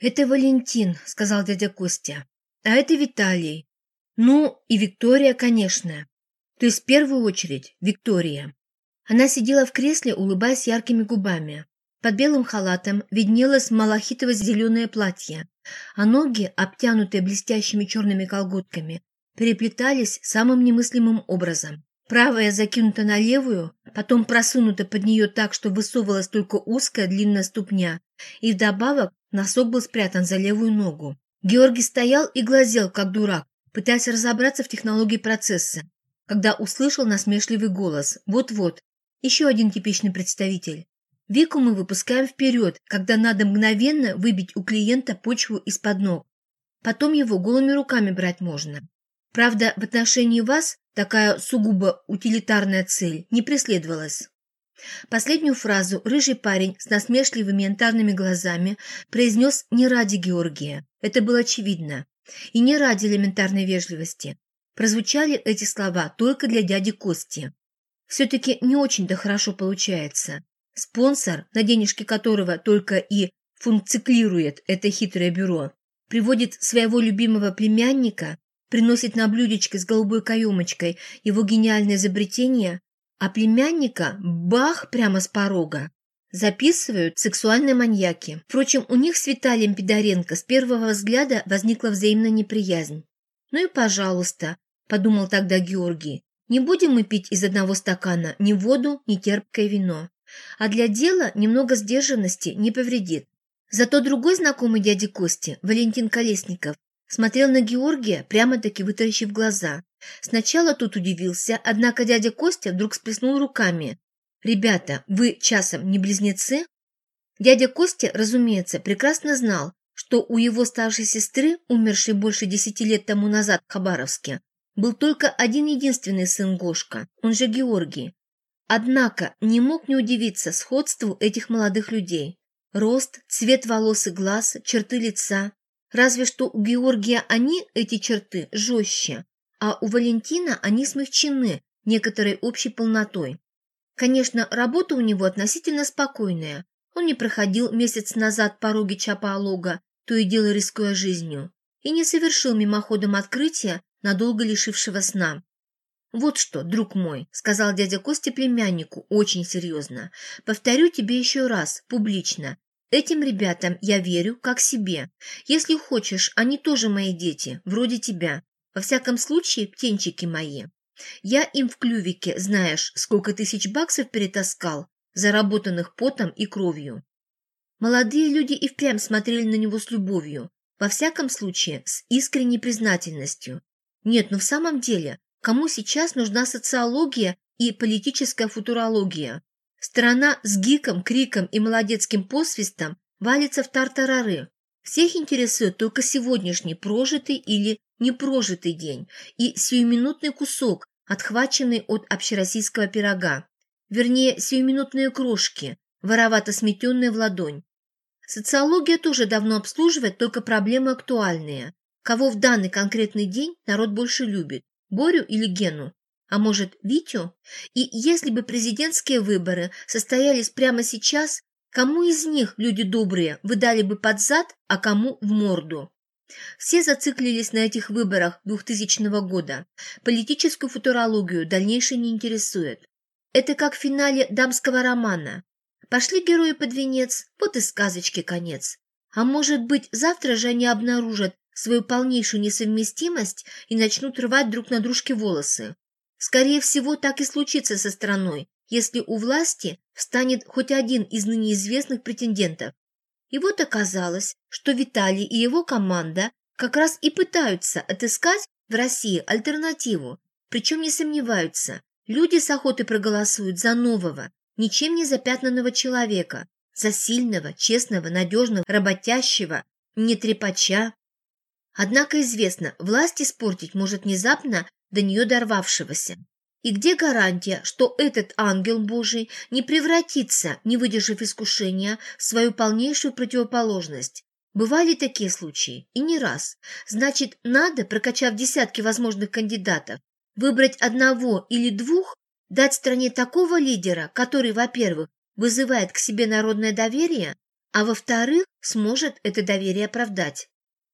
«Это Валентин», — сказал дядя Костя. «А это Виталий. Ну, и Виктория, конечно. То есть в первую очередь Виктория». Она сидела в кресле, улыбаясь яркими губами. Под белым халатом виднелось малахитово-зеленое платье, а ноги, обтянутые блестящими черными колготками, переплетались самым немыслимым образом. Правая закинута на левую, потом просунута под нее так, что высовывалась только узкая длинная ступня, и вдобавок носок был спрятан за левую ногу. Георгий стоял и глазел, как дурак, пытаясь разобраться в технологии процесса, когда услышал насмешливый голос. Вот-вот, еще один типичный представитель. Вику мы выпускаем вперед, когда надо мгновенно выбить у клиента почву из-под ног. Потом его голыми руками брать можно. Правда, в отношении вас такая сугубо утилитарная цель не преследовалась. Последнюю фразу рыжий парень с насмешливыми янтарными глазами произнес не ради Георгия, это было очевидно, и не ради элементарной вежливости. Прозвучали эти слова только для дяди Кости. Все-таки не очень-то хорошо получается. Спонсор, на денежки которого только и функциклирует это хитрое бюро, приводит своего любимого племянника, приносит на блюдечке с голубой каемочкой его гениальное изобретение, а племянника – бах прямо с порога. Записывают сексуальные маньяки. Впрочем, у них с Виталием Пидоренко с первого взгляда возникла взаимная неприязнь. «Ну и пожалуйста», – подумал тогда Георгий, – «не будем мы пить из одного стакана ни воду, ни терпкое вино. А для дела немного сдержанности не повредит. Зато другой знакомый дяди Кости, Валентин Колесников, смотрел на Георгия, прямо-таки вытаращив глаза. Сначала тут удивился, однако дядя Костя вдруг сплеснул руками. «Ребята, вы часом не близнецы?» Дядя Костя, разумеется, прекрасно знал, что у его старшей сестры, умершей больше десяти лет тому назад в Хабаровске, был только один единственный сын Гошка, он же Георгий, Однако не мог не удивиться сходству этих молодых людей. Рост, цвет волос и глаз, черты лица. Разве что у Георгия они, эти черты, жестче, а у Валентина они смягчены некоторой общей полнотой. Конечно, работа у него относительно спокойная. Он не проходил месяц назад пороги Чапаолога, то и дело рискуя жизнью, и не совершил мимоходом открытия, надолго лишившего сна. «Вот что, друг мой», — сказал дядя Костя племяннику очень серьезно, — «повторю тебе еще раз, публично. Этим ребятам я верю как себе. Если хочешь, они тоже мои дети, вроде тебя. Во всяком случае, птенчики мои. Я им в клювике, знаешь, сколько тысяч баксов перетаскал, заработанных потом и кровью». Молодые люди и впрямь смотрели на него с любовью, во всяком случае, с искренней признательностью. Нет, ну в самом деле, Кому сейчас нужна социология и политическая футурология? Страна с гиком, криком и молодецким посвистом валится в тартарары. Всех интересует только сегодняшний прожитый или непрожитый день и сиюминутный кусок, отхваченный от общероссийского пирога. Вернее, сиюминутные крошки, воровато сметенные в ладонь. Социология тоже давно обслуживает только проблемы актуальные. Кого в данный конкретный день народ больше любит? Борю или Гену? А может, Витю? И если бы президентские выборы состоялись прямо сейчас, кому из них, люди добрые, вы дали бы под зад, а кому в морду? Все зациклились на этих выборах 2000 года. Политическую футурологию дальнейшее не интересует. Это как в финале дамского романа. Пошли герои под венец, вот и сказочки конец. А может быть, завтра же они обнаружат, свою полнейшую несовместимость и начнут рвать друг на дружке волосы. Скорее всего, так и случится со страной, если у власти встанет хоть один из ныне известных претендентов. И вот оказалось, что Виталий и его команда как раз и пытаются отыскать в России альтернативу, причем не сомневаются, люди с охотой проголосуют за нового, ничем не запятнанного человека, за сильного, честного, надежного, работящего, не трепача, Однако известно, власть испортить может внезапно до нее дорвавшегося. И где гарантия, что этот ангел Божий не превратится, не выдержав искушения, в свою полнейшую противоположность? Бывали такие случаи, и не раз. Значит, надо, прокачав десятки возможных кандидатов, выбрать одного или двух, дать стране такого лидера, который, во-первых, вызывает к себе народное доверие, а во-вторых, сможет это доверие оправдать.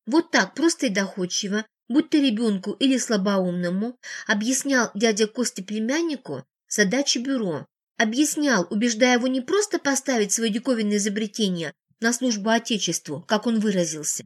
Вот так, просто и доходчиво, будь то ребенку или слабоумному, объяснял дядя Кости племяннику задачи бюро. Объяснял, убеждая его не просто поставить свое диковинное изобретение на службу Отечеству, как он выразился,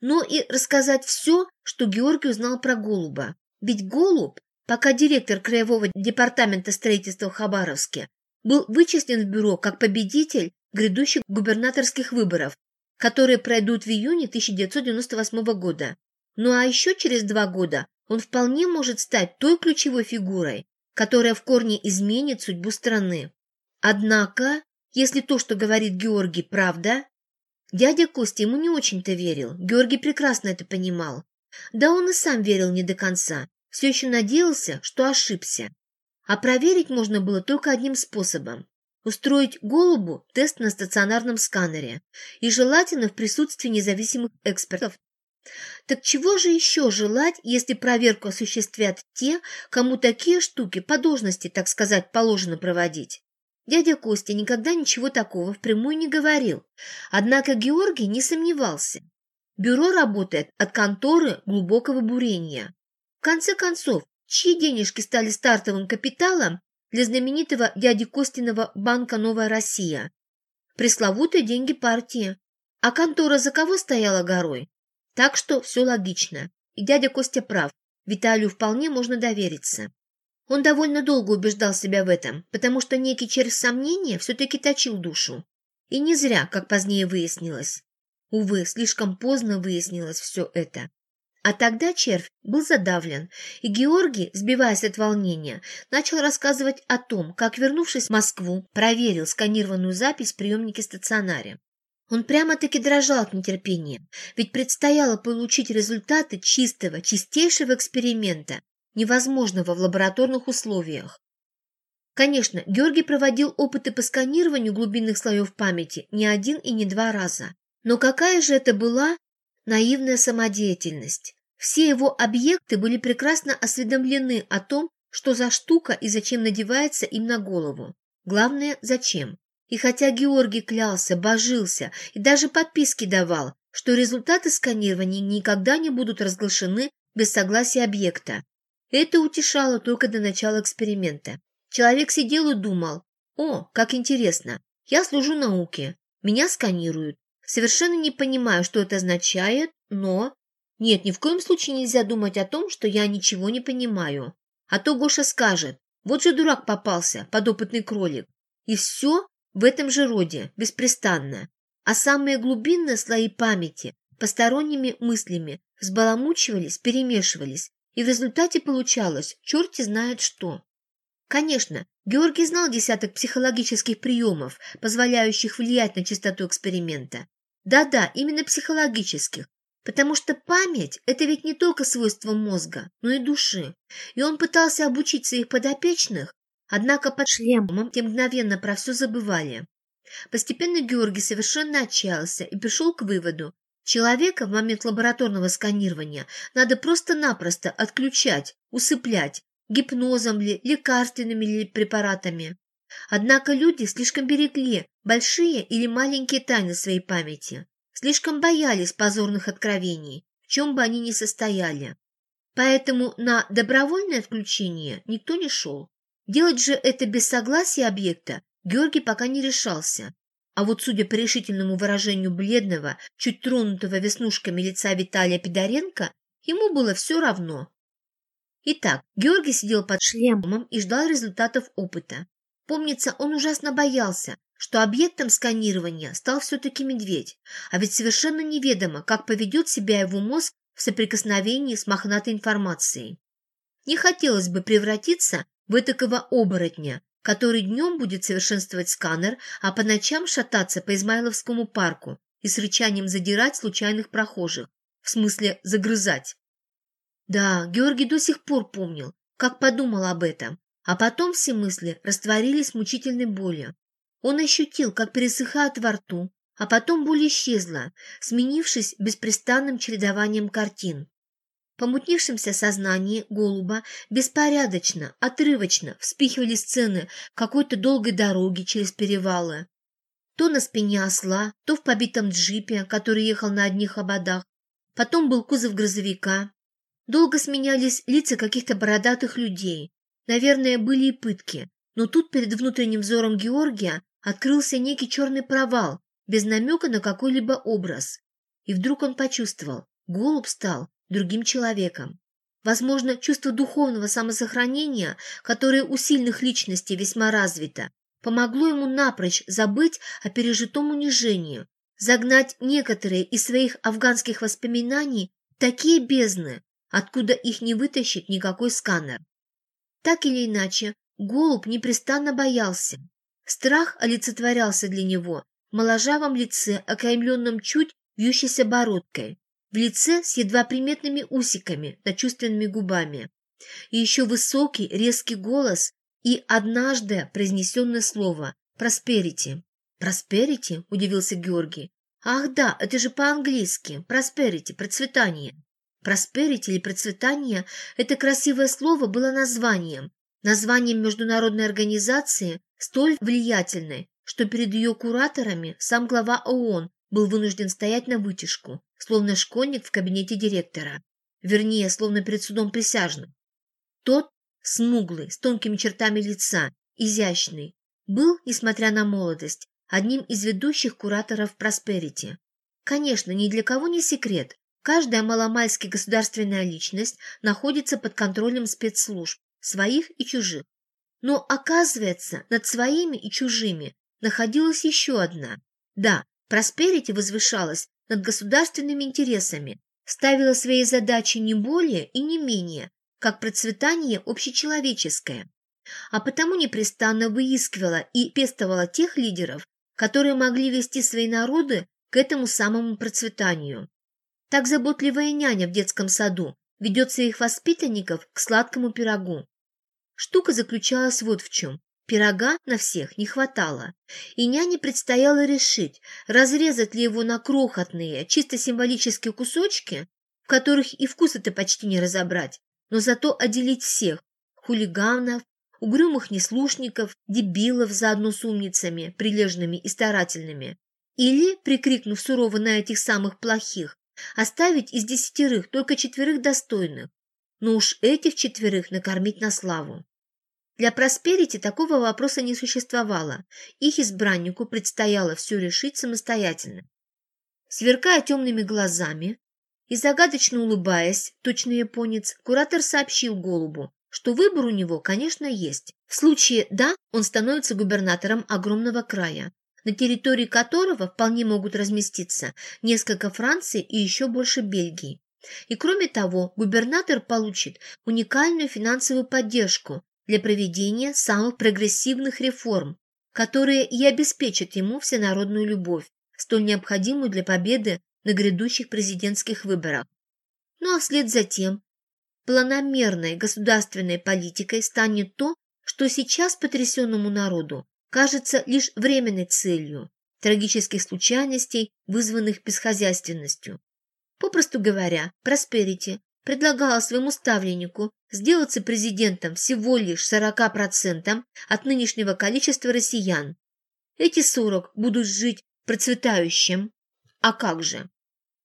но и рассказать все, что Георгий узнал про голуба. Ведь голубь, пока директор Краевого департамента строительства в Хабаровске, был вычислен в бюро как победитель грядущих губернаторских выборов, которые пройдут в июне 1998 года. Ну а еще через два года он вполне может стать той ключевой фигурой, которая в корне изменит судьбу страны. Однако, если то, что говорит Георгий, правда, дядя Костя ему не очень-то верил, Георгий прекрасно это понимал. Да он и сам верил не до конца, все еще надеялся, что ошибся. А проверить можно было только одним способом – устроить голубу тест на стационарном сканере и желательно в присутствии независимых экспертов. Так чего же еще желать, если проверку осуществят те, кому такие штуки по должности, так сказать, положено проводить? Дядя Костя никогда ничего такого впрямую не говорил, однако Георгий не сомневался. Бюро работает от конторы глубокого бурения. В конце концов, чьи денежки стали стартовым капиталом для знаменитого дяди Костиного банка «Новая Россия». Пресловутые деньги партии. А контора за кого стояла горой? Так что все логично. И дядя Костя прав. Виталию вполне можно довериться. Он довольно долго убеждал себя в этом, потому что некий червь сомнения все-таки точил душу. И не зря, как позднее выяснилось. Увы, слишком поздно выяснилось все это. А тогда червь был задавлен, и Георгий, сбиваясь от волнения, начал рассказывать о том, как, вернувшись в Москву, проверил сканированную запись в приемнике стационаре. Он прямо-таки дрожал от нетерпения, ведь предстояло получить результаты чистого, чистейшего эксперимента, невозможного в лабораторных условиях. Конечно, Георгий проводил опыты по сканированию глубинных слоев памяти не один и не два раза. Но какая же это была наивная самодеятельность. Все его объекты были прекрасно осведомлены о том, что за штука и зачем надевается им на голову. Главное, зачем. И хотя Георгий клялся, божился и даже подписки давал, что результаты сканирования никогда не будут разглашены без согласия объекта, это утешало только до начала эксперимента. Человек сидел и думал, «О, как интересно, я служу науке, меня сканируют, Совершенно не понимаю, что это означает, но... Нет, ни в коем случае нельзя думать о том, что я ничего не понимаю. А то Гоша скажет, вот же дурак попался, подопытный кролик. И все в этом же роде, беспрестанно. А самые глубинные слои памяти посторонними мыслями взбаламучивались, перемешивались, и в результате получалось черти знает что. Конечно, Георгий знал десяток психологических приемов, позволяющих влиять на частоту эксперимента, да-да, именно психологических. Потому что память – это ведь не только свойство мозга, но и души. И он пытался обучить своих подопечных, однако под шлемом те мгновенно про все забывали. Постепенно Георгий совершенно отчаялся и пришел к выводу, человека в момент лабораторного сканирования надо просто-напросто отключать, усыплять, гипнозом ли, лекарственными ли препаратами. Однако люди слишком берегли большие или маленькие тайны своей памяти, слишком боялись позорных откровений, в чем бы они ни состояли. Поэтому на добровольное отключение никто не шел. Делать же это без согласия объекта Георгий пока не решался. А вот судя по решительному выражению бледного, чуть тронутого веснушками лица Виталия Пидоренко, ему было все равно. Итак, Георгий сидел под шлемом и ждал результатов опыта. Помнится, он ужасно боялся, что объектом сканирования стал все-таки медведь, а ведь совершенно неведомо, как поведет себя его мозг в соприкосновении с мохнатой информацией. Не хотелось бы превратиться в этакого оборотня, который днем будет совершенствовать сканер, а по ночам шататься по Измайловскому парку и с рычанием задирать случайных прохожих, в смысле загрызать. Да, Георгий до сих пор помнил, как подумал об этом, а потом все мысли растворились мучительной боли. Он ощутил, как пересыхает во рту, а потом боль исчезла, сменившись беспрестанным чередованием картин. Помутнившемся сознании голуба беспорядочно, отрывочно вспихивали сцены какой-то долгой дороги через перевалы. То на спине осла, то в побитом джипе, который ехал на одних ободах. Потом был кузов грузовика. Долго сменялись лица каких-то бородатых людей. Наверное, были и пытки. Но тут перед внутренним взором Георгия открылся некий черный провал, без намека на какой-либо образ. И вдруг он почувствовал, голубь стал другим человеком. Возможно, чувство духовного самосохранения, которое у сильных личностей весьма развито, помогло ему напрочь забыть о пережитом унижении, загнать некоторые из своих афганских воспоминаний в такие бездны, откуда их не вытащит никакой сканер. Так или иначе, голубь непрестанно боялся. Страх олицетворялся для него в моложавом лице, окаймленном чуть вьющейся бородкой, в лице с едва приметными усиками над чувственными губами. И еще высокий, резкий голос и однажды произнесенное слово «просперити». «Просперити?» – удивился Георгий. «Ах да, это же по-английски. Просперити, процветание». Просперити или процветание – это красивое слово было названием, названием международной организации, столь влиятельной, что перед ее кураторами сам глава ООН был вынужден стоять на вытяжку, словно школьник в кабинете директора, вернее, словно перед судом присяжных. Тот, смуглый, с тонкими чертами лица, изящный, был, несмотря на молодость, одним из ведущих кураторов Просперити. Конечно, ни для кого не секрет, каждая маломальски государственная личность находится под контролем спецслужб, своих и чужих. Но, оказывается, над своими и чужими находилась еще одна. Да, Просперити возвышалась над государственными интересами, ставила своей задачей не более и не менее, как процветание общечеловеческое, а потому непрестанно выискивала и пестовала тех лидеров, которые могли вести свои народы к этому самому процветанию. Так заботливая няня в детском саду ведет своих воспитанников к сладкому пирогу. Штука заключалась вот в чем. Пирога на всех не хватало, и няне предстояло решить, разрезать ли его на крохотные, чисто символические кусочки, в которых и вкуса-то почти не разобрать, но зато отделить всех – хулиганов, угрюмых неслушников, дебилов заодно с умницами, прилежными и старательными, или, прикрикнув сурово на этих самых плохих, оставить из десятерых только четверых достойных, но уж этих четверых накормить на славу. Для Просперити такого вопроса не существовало, их избраннику предстояло все решить самостоятельно. Сверкая темными глазами и загадочно улыбаясь, точно японец, куратор сообщил Голубу, что выбор у него, конечно, есть. В случае «да» он становится губернатором огромного края, на территории которого вполне могут разместиться несколько Франции и еще больше Бельгии. И кроме того, губернатор получит уникальную финансовую поддержку для проведения самых прогрессивных реформ, которые и обеспечат ему всенародную любовь, столь необходимую для победы на грядущих президентских выборах. Ну а вслед за тем, планомерной государственной политикой станет то, что сейчас потрясенному народу кажется лишь временной целью трагических случайностей, вызванных бесхозяйственностью. Попросту говоря, Просперити предлагала своему ставленнику сделаться президентом всего лишь 40% от нынешнего количества россиян. Эти 40 будут жить процветающим. А как же?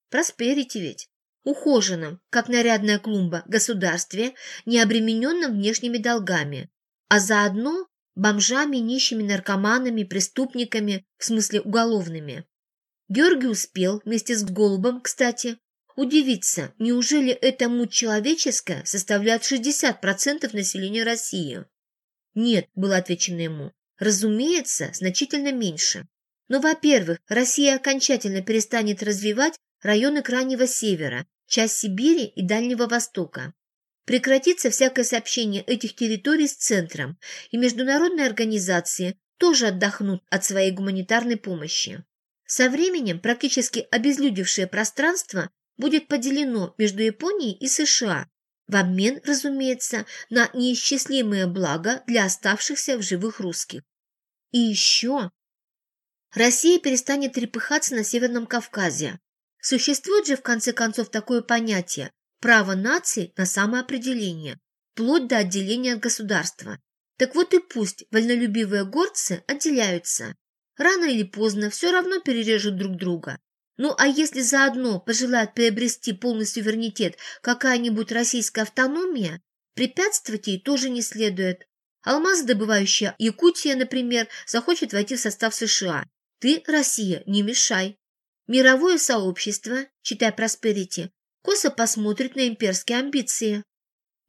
Просперите ведь. Ухоженном, как нарядная клумба, государстве, не обремененном внешними долгами, а заодно бомжами, нищими наркоманами, преступниками, в смысле уголовными. Георгий успел, вместе с Голубом, кстати, Удивиться, неужели эта муть человеческая составляет 60% населения России? Нет, было отвечено ему. Разумеется, значительно меньше. Но, во-первых, Россия окончательно перестанет развивать районы Крайнего Севера, часть Сибири и Дальнего Востока. Прекратится всякое сообщение этих территорий с центром, и международные организации тоже отдохнут от своей гуманитарной помощи. Со временем практически обезлюдевшее пространство будет поделено между Японией и США, в обмен, разумеется, на неисчислимые блага для оставшихся в живых русских. И еще Россия перестанет трепыхаться на Северном Кавказе. Существует же, в конце концов, такое понятие – право нации на самоопределение, вплоть до отделения от государства. Так вот и пусть вольнолюбивые горцы отделяются. Рано или поздно все равно перережут друг друга. Ну а если заодно пожелает приобрести полный суверенитет какая-нибудь российская автономия, препятствовать ей тоже не следует. Алмазодобывающая Якутия, например, захочет войти в состав США. Ты, Россия, не мешай. Мировое сообщество, читай Просперити, косо посмотрит на имперские амбиции.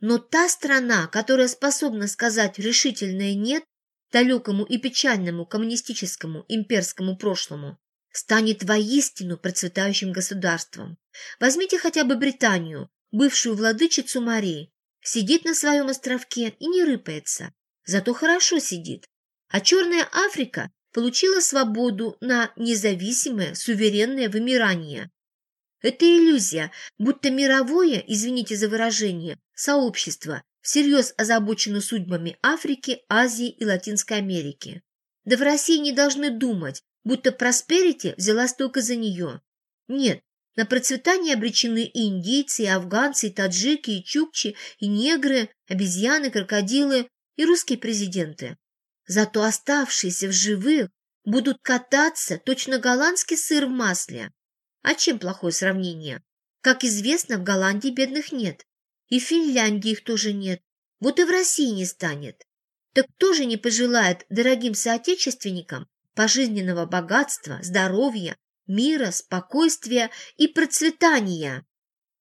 Но та страна, которая способна сказать решительное «нет» далекому и печальному коммунистическому имперскому прошлому, станет воистину процветающим государством. Возьмите хотя бы Британию, бывшую владычицу морей. Сидит на своем островке и не рыпается. Зато хорошо сидит. А Черная Африка получила свободу на независимое, суверенное вымирание. Это иллюзия, будто мировое, извините за выражение, сообщество всерьез озабочено судьбами Африки, Азии и Латинской Америки. Да в России не должны думать, будто Просперити взялась только за нее. Нет, на процветание обречены и индейцы, и афганцы, и таджики, и чукчи, и негры, обезьяны, крокодилы и русские президенты. Зато оставшиеся в живых будут кататься точно голландский сыр в масле. А чем плохое сравнение? Как известно, в Голландии бедных нет. И в Финляндии их тоже нет. Вот и в России не станет. Так кто же не пожелает дорогим соотечественникам пожизненного богатства, здоровья, мира, спокойствия и процветания?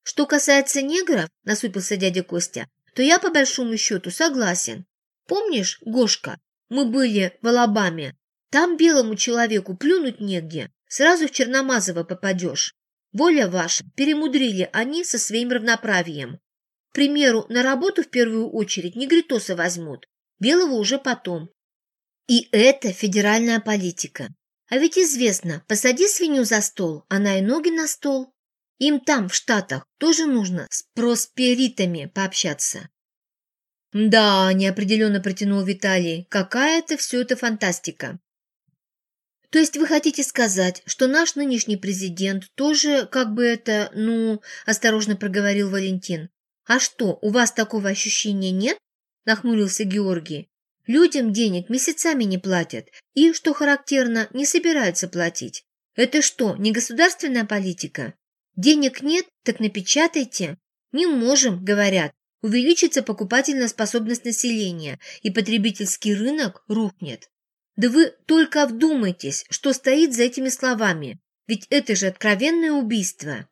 Что касается негров, насупился дядя Костя, то я по большому счету согласен. Помнишь, Гошка, мы были в Алабаме. Там белому человеку плюнуть негде, сразу в Черномазово попадешь. Воля ваша, перемудрили они со своим равноправием. К примеру, на работу в первую очередь негритоса возьмут, белого уже потом. И это федеральная политика. А ведь известно, посади свинью за стол, она и ноги на стол. Им там, в Штатах, тоже нужно с просперитами пообщаться. «Да», – неопределенно протянул Виталий, – «какая-то все это фантастика». «То есть вы хотите сказать, что наш нынешний президент тоже, как бы это, ну...» – осторожно проговорил Валентин. «А что, у вас такого ощущения нет?» – нахмурился Георгий. «Людям денег месяцами не платят и, что характерно, не собираются платить. Это что, не государственная политика? Денег нет, так напечатайте. Не можем, говорят, увеличится покупательная способность населения, и потребительский рынок рухнет. Да вы только вдумайтесь, что стоит за этими словами, ведь это же откровенное убийство.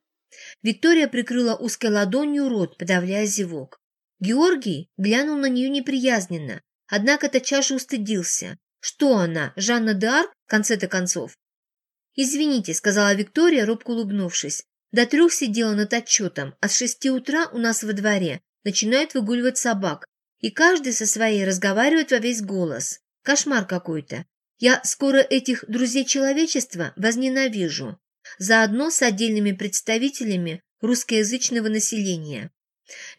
Виктория прикрыла узкой ладонью рот, подавляя зевок. Георгий глянул на нее неприязненно, однако тотчас же устыдился. Что она, Жанна д'Арк, в конце-то концов? «Извините», — сказала Виктория, робко улыбнувшись. «До трех сидела над отчетом, а с шести утра у нас во дворе начинают выгуливать собак, и каждый со своей разговаривает во весь голос. Кошмар какой-то. Я скоро этих друзей человечества возненавижу, заодно с отдельными представителями русскоязычного населения.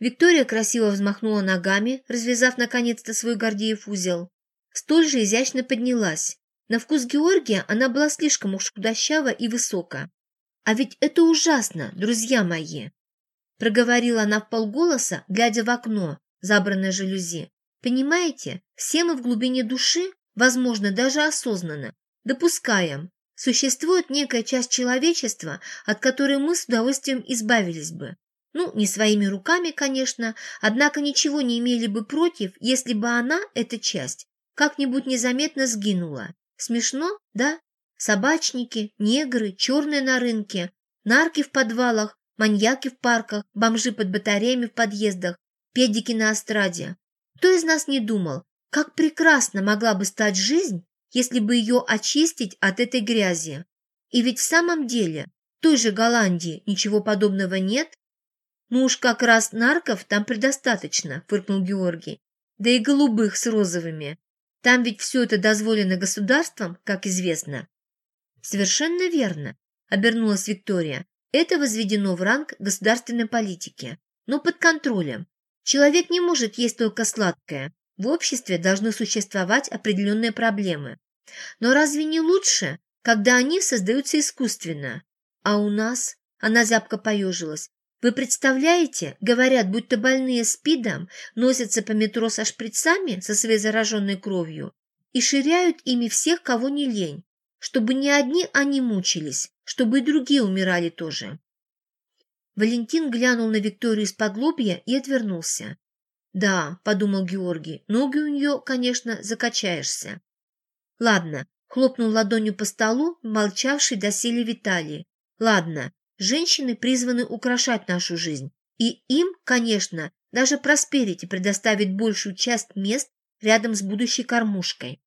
Виктория красиво взмахнула ногами, развязав наконец-то свой Гордеев узел. Столь же изящно поднялась. На вкус Георгия она была слишком уж худощава и высока. А ведь это ужасно, друзья мои. Проговорила она в полголоса, глядя в окно, забранное жалюзи. Понимаете, все мы в глубине души, возможно, даже осознанно, допускаем, существует некая часть человечества, от которой мы с удовольствием избавились бы. Ну, не своими руками, конечно, однако ничего не имели бы против, если бы она, эта часть, как-нибудь незаметно сгинула. Смешно, да? Собачники, негры, черные на рынке, нарки в подвалах, маньяки в парках, бомжи под батареями в подъездах, педики на эстраде. Кто из нас не думал, как прекрасно могла бы стать жизнь, если бы ее очистить от этой грязи? И ведь в самом деле в той же Голландии ничего подобного нет. Ну уж как раз нарков там предостаточно, фыркнул Георгий. Да и голубых с розовыми. Там ведь все это дозволено государством, как известно. Совершенно верно, обернулась Виктория. Это возведено в ранг государственной политики, но под контролем. Человек не может есть только сладкое. В обществе должны существовать определенные проблемы. Но разве не лучше, когда они создаются искусственно? А у нас? Она зябко поежилась. Вы представляете, говорят, будто больные СПИДом носятся по метро со шприцами со своей зараженной кровью и ширяют ими всех, кого не лень. чтобы не одни они мучились, чтобы и другие умирали тоже. Валентин глянул на Викторию из-под и отвернулся. «Да», — подумал Георгий, — «ноги у нее, конечно, закачаешься». «Ладно», — хлопнул ладонью по столу, молчавший доселе Виталий. «Ладно, женщины призваны украшать нашу жизнь, и им, конечно, даже Просперити предоставит большую часть мест рядом с будущей кормушкой.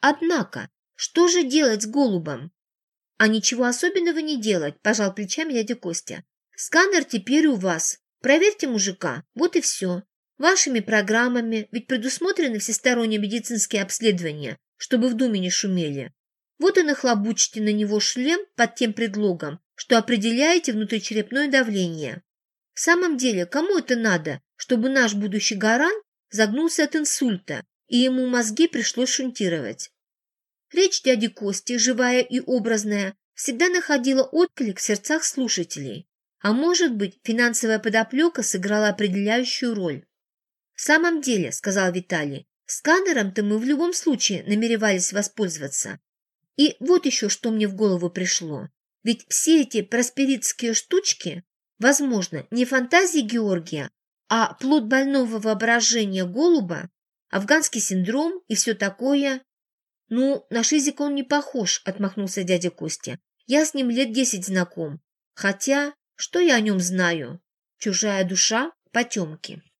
Однако, что же делать с голубом? А ничего особенного не делать, пожал плечами дядя Костя. Сканер теперь у вас. Проверьте мужика, вот и все. Вашими программами ведь предусмотрены всесторонние медицинские обследования, чтобы в доме не шумели. Вот и нахлобучите на него шлем под тем предлогом, что определяете внутричерепное давление. В самом деле, кому это надо, чтобы наш будущий гаран загнулся от инсульта, и ему мозги пришлось шунтировать? Речь дяди Кости, живая и образная, всегда находила отклик в сердцах слушателей. А может быть, финансовая подоплека сыграла определяющую роль. «В самом деле», — сказал Виталий, — «сканером-то мы в любом случае намеревались воспользоваться. И вот еще что мне в голову пришло. Ведь все эти просперитские штучки, возможно, не фантазии Георгия, а плод больного воображения голуба, афганский синдром и все такое. «Ну, на Шизика он не похож», — отмахнулся дядя Костя. «Я с ним лет десять знаком. Хотя, что я о нем знаю? Чужая душа — потемки».